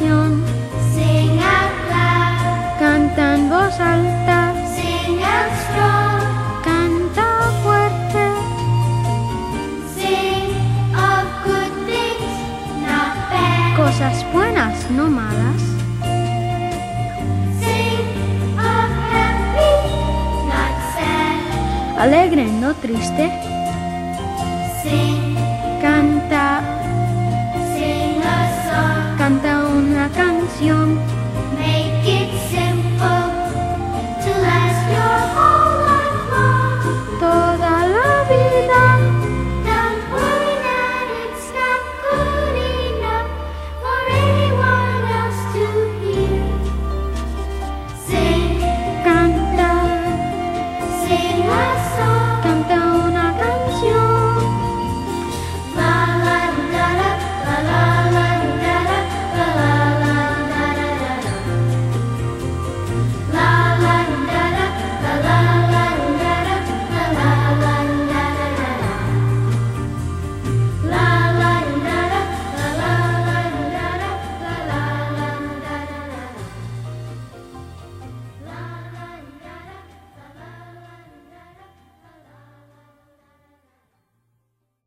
canción. Sing out loud. Canta en voz alta. Sing out strong. Canta fuerte. Sing of good things, not bad. Cosas buenas, no malas. Sing of happy, not sad. Alegre, no triste. Sing Sing, canta, sing a song.